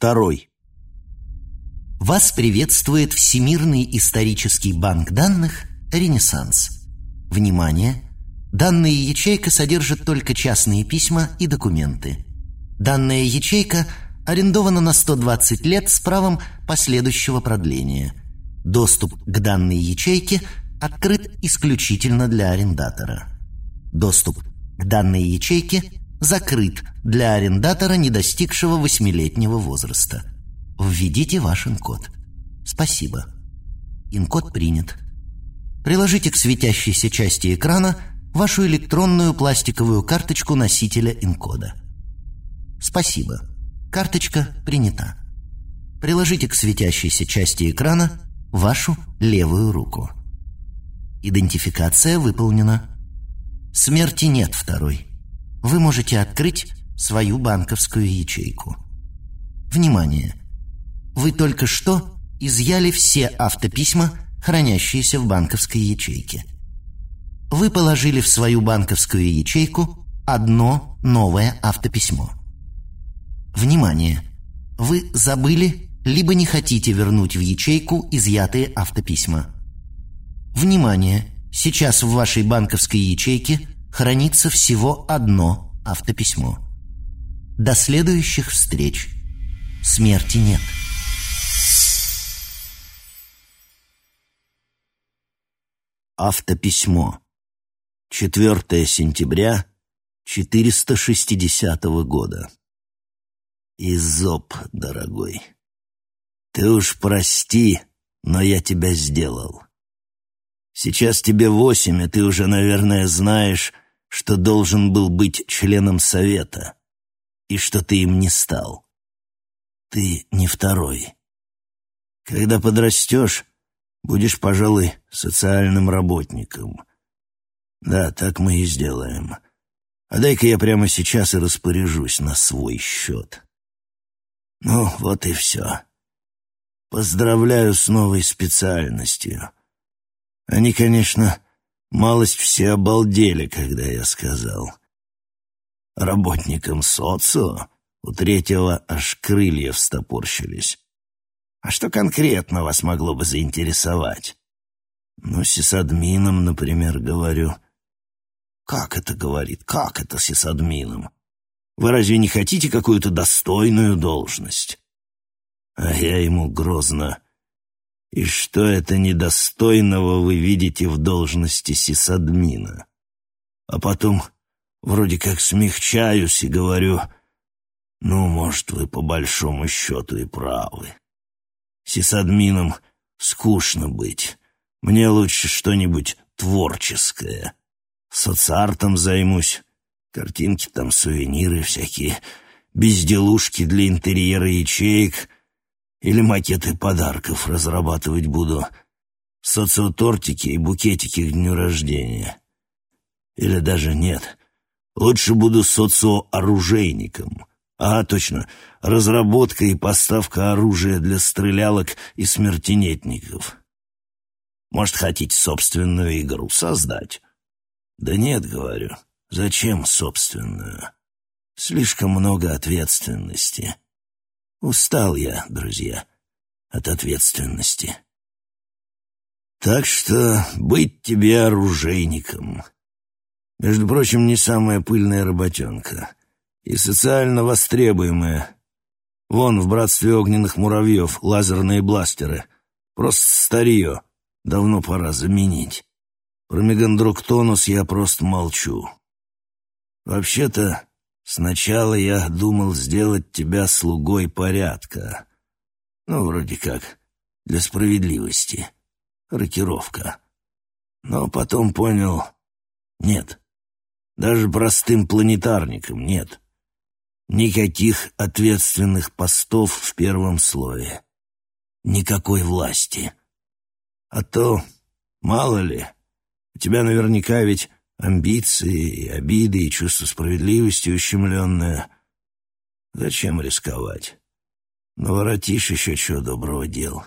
Второй. Вас приветствует Всемирный исторический банк данных «Ренессанс». Внимание! Данная ячейка содержит только частные письма и документы. Данная ячейка арендована на 120 лет с правом последующего продления. Доступ к данной ячейке открыт исключительно для арендатора. Доступ к данной ячейке закрыт для арендатора, не достигшего восьмилетнего возраста. Введите ваш инкод. Спасибо. Инкод принят. Приложите к светящейся части экрана вашу электронную пластиковую карточку носителя инкода. Спасибо. Карточка принята. Приложите к светящейся части экрана вашу левую руку. Идентификация выполнена. Смерти нет второй. Вы можете открыть свою банковскую ячейку. Внимание! Вы только что изъяли все автописьма, хранящиеся в банковской ячейке. Вы положили в свою банковскую ячейку одно новое автописьмо. Внимание! Вы забыли либо не хотите вернуть в ячейку изъятые автописьма. Внимание! Сейчас в вашей банковской ячейке хранится всего одно автописьмо. До следующих встреч. Смерти нет. Автописьмо. 4 сентября 460 года. Изоп, дорогой, ты уж прости, но я тебя сделал. Сейчас тебе восемь, и ты уже, наверное, знаешь, что должен был быть членом совета, и что ты им не стал. Ты не второй. Когда подрастешь, будешь, пожалуй, социальным работником. Да, так мы и сделаем. А дай-ка я прямо сейчас и распоряжусь на свой счет. Ну, вот и все. Поздравляю с новой специальностью. Они, конечно, малость все обалдели, когда я сказал. Работникам социо у третьего аж крылья встопорщились. А что конкретно вас могло бы заинтересовать? Ну, сисадмином, например, говорю — как это говорит? Как это сисадмином? Вы разве не хотите какую-то достойную должность? А я ему грозно. И что это недостойного вы видите в должности сисадмина? А потом вроде как смягчаюсь и говорю, ну, может, вы по большому счету и правы. Сисадмином скучно быть. Мне лучше что-нибудь творческое. Соцартом займусь. Картинки там, сувениры всякие, безделушки для интерьера ячеек или макеты подарков разрабатывать буду. Социотортики и букетики к дню рождения. Или даже нет. Лучше буду социооружейником. А, точно, разработка и поставка оружия для стрелялок и смертенетников. Может, хотите собственную игру создать? Да нет, говорю, зачем собственную? Слишком много ответственности. Устал я, друзья, от ответственности. Так что быть тебе оружейником. Между прочим, не самая пыльная работенка. И социально востребуемая. Вон в братстве огненных муравьев лазерные бластеры. Просто старье. Давно пора заменить. Про Мегандроктонус я просто молчу. Вообще-то, сначала я думал сделать тебя слугой порядка. Ну, вроде как, для справедливости. Рокировка. Но потом понял, нет. Даже простым планетарником нет. Никаких ответственных постов в первом слое. Никакой власти. А то, мало ли, у тебя наверняка ведь амбиции, и обиды, и чувство справедливости ущемленное. Зачем рисковать? Наворотишь еще чего доброго дел.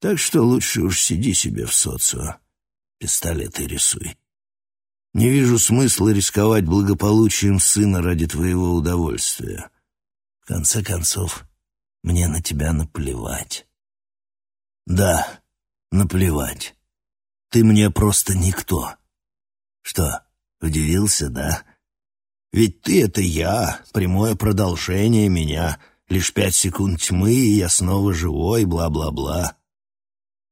Так что лучше уж сиди себе в социо, пистолеты рисуй. Не вижу смысла рисковать благополучием сына ради твоего удовольствия. В конце концов, мне на тебя наплевать. Да, наплевать. Ты мне просто никто. Что, удивился, да? Ведь ты — это я, прямое продолжение меня. Лишь пять секунд тьмы, и я снова живой, бла-бла-бла.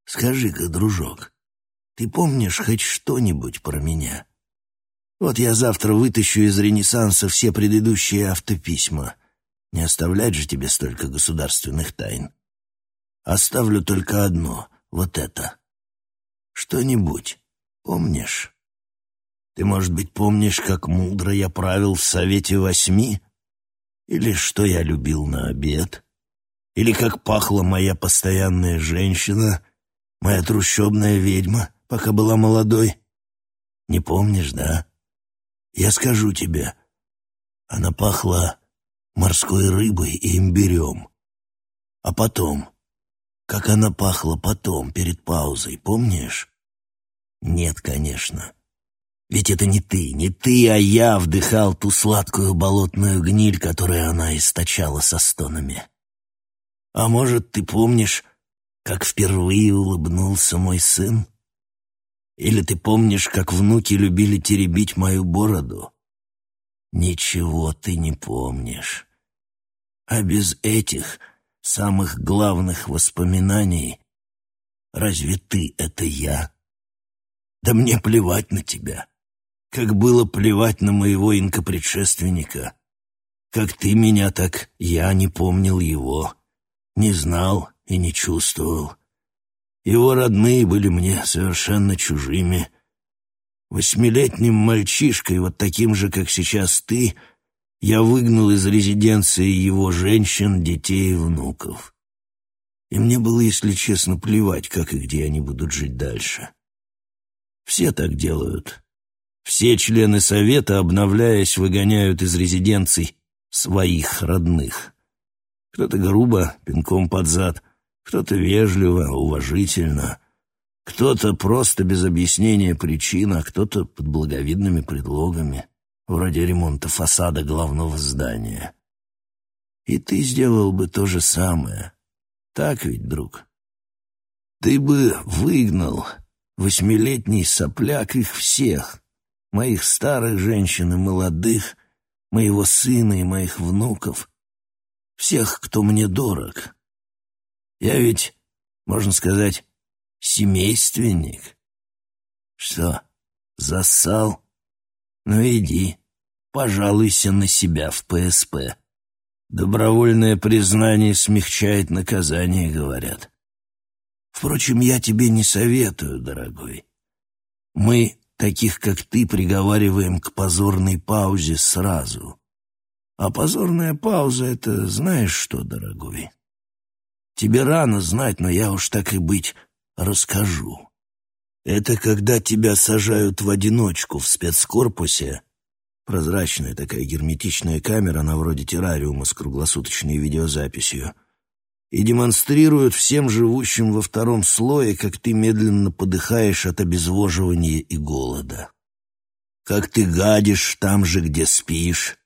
Скажи-ка, дружок, ты помнишь хоть что-нибудь про меня? Вот я завтра вытащу из Ренессанса все предыдущие автописьма. Не оставлять же тебе столько государственных тайн. Оставлю только одно, вот это. Что-нибудь помнишь? Ты, может быть, помнишь, как мудро я правил в Совете Восьми? Или что я любил на обед? Или как пахла моя постоянная женщина, моя трущобная ведьма, пока была молодой? Не помнишь, да? Я скажу тебе. Она пахла морской рыбой и имбирем. А потом, как она пахла потом, перед паузой, помнишь? Нет, конечно. Ведь это не ты, не ты, а я вдыхал ту сладкую болотную гниль, которую она источала со стонами. А может, ты помнишь, как впервые улыбнулся мой сын? Или ты помнишь, как внуки любили теребить мою бороду? Ничего ты не помнишь. А без этих самых главных воспоминаний разве ты — это я? Да мне плевать на тебя как было плевать на моего инкопредшественника. Как ты меня, так я не помнил его, не знал и не чувствовал. Его родные были мне совершенно чужими. Восьмилетним мальчишкой, вот таким же, как сейчас ты, я выгнал из резиденции его женщин, детей и внуков. И мне было, если честно, плевать, как и где они будут жить дальше. Все так делают. Все члены совета, обновляясь, выгоняют из резиденций своих родных. Кто-то грубо, пинком под зад, кто-то вежливо, уважительно, кто-то просто без объяснения причин, а кто-то под благовидными предлогами, вроде ремонта фасада главного здания. И ты сделал бы то же самое. Так ведь, друг? Ты бы выгнал восьмилетний сопляк их всех, моих старых женщин и молодых, моего сына и моих внуков, всех, кто мне дорог. Я ведь, можно сказать, семейственник. Что, засал? Ну иди, пожалуйся на себя в ПСП. Добровольное признание смягчает наказание, говорят. Впрочем, я тебе не советую, дорогой. Мы Таких, как ты, приговариваем к позорной паузе сразу. А позорная пауза — это знаешь что, дорогой? Тебе рано знать, но я уж так и быть расскажу. Это когда тебя сажают в одиночку в спецкорпусе, прозрачная такая герметичная камера на вроде террариума с круглосуточной видеозаписью — и демонстрируют всем живущим во втором слое, как ты медленно подыхаешь от обезвоживания и голода. Как ты гадишь там же, где спишь,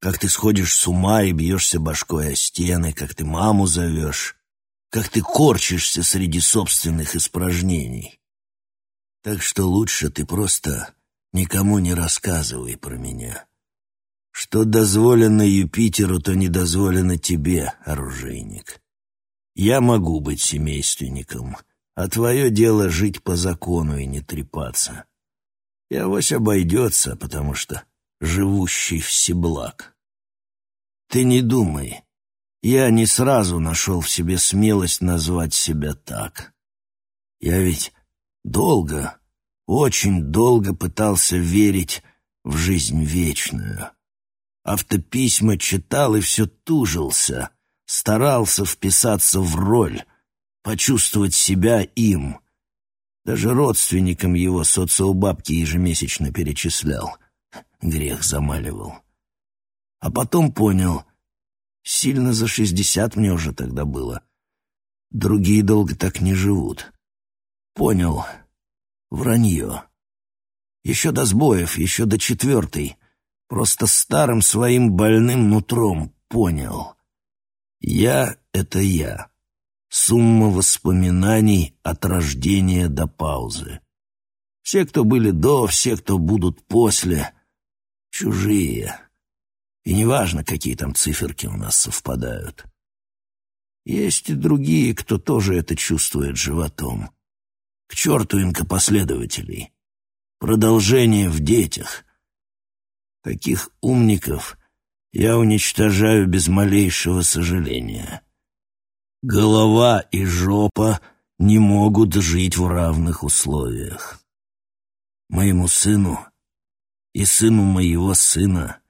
как ты сходишь с ума и бьешься башкой о стены, как ты маму зовешь, как ты корчишься среди собственных испражнений. Так что лучше ты просто никому не рассказывай про меня. Что дозволено Юпитеру, то не дозволено тебе, оружейник. Я могу быть семейственником, а твое дело жить по закону и не трепаться. И авось обойдется, потому что живущий всеблаг. Ты не думай, я не сразу нашел в себе смелость назвать себя так. Я ведь долго, очень долго пытался верить в жизнь вечную. Автописьма читал и все тужился — старался вписаться в роль, почувствовать себя им. Даже родственникам его социобабки ежемесячно перечислял. Грех замаливал. А потом понял, сильно за шестьдесят мне уже тогда было. Другие долго так не живут. Понял. Вранье. Еще до сбоев, еще до четвертой. Просто старым своим больным нутром понял. Я — это я. Сумма воспоминаний от рождения до паузы. Все, кто были до, все, кто будут после, чужие. И неважно, какие там циферки у нас совпадают. Есть и другие, кто тоже это чувствует животом. К черту инкопоследователей. Продолжение в детях. Таких умников я уничтожаю без малейшего сожаления. Голова и жопа не могут жить в равных условиях. Моему сыну и сыну моего сына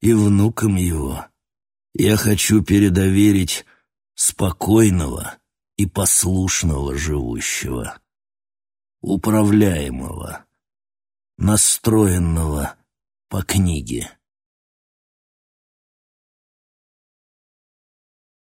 и внукам его я хочу передоверить спокойного и послушного живущего, управляемого, настроенного по книге.